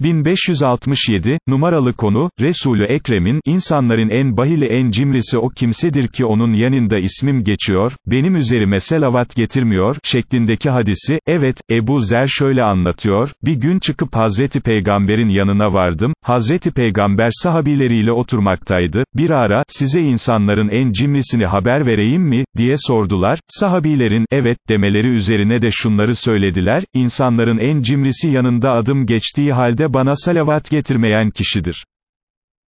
1567, numaralı konu, Resulü Ekrem'in, insanların en bahili en cimrisi o kimsedir ki onun yanında ismim geçiyor, benim üzerime selavat getirmiyor, şeklindeki hadisi, evet, Ebu Zer şöyle anlatıyor, bir gün çıkıp Hazreti Peygamber'in yanına vardım, Hazreti Peygamber sahabileriyle oturmaktaydı, bir ara, size insanların en cimrisini haber vereyim mi, diye sordular, sahabilerin, evet, demeleri üzerine de şunları söylediler, insanların en cimrisi yanında adım geçtiği halde bana salavat getirmeyen kişidir.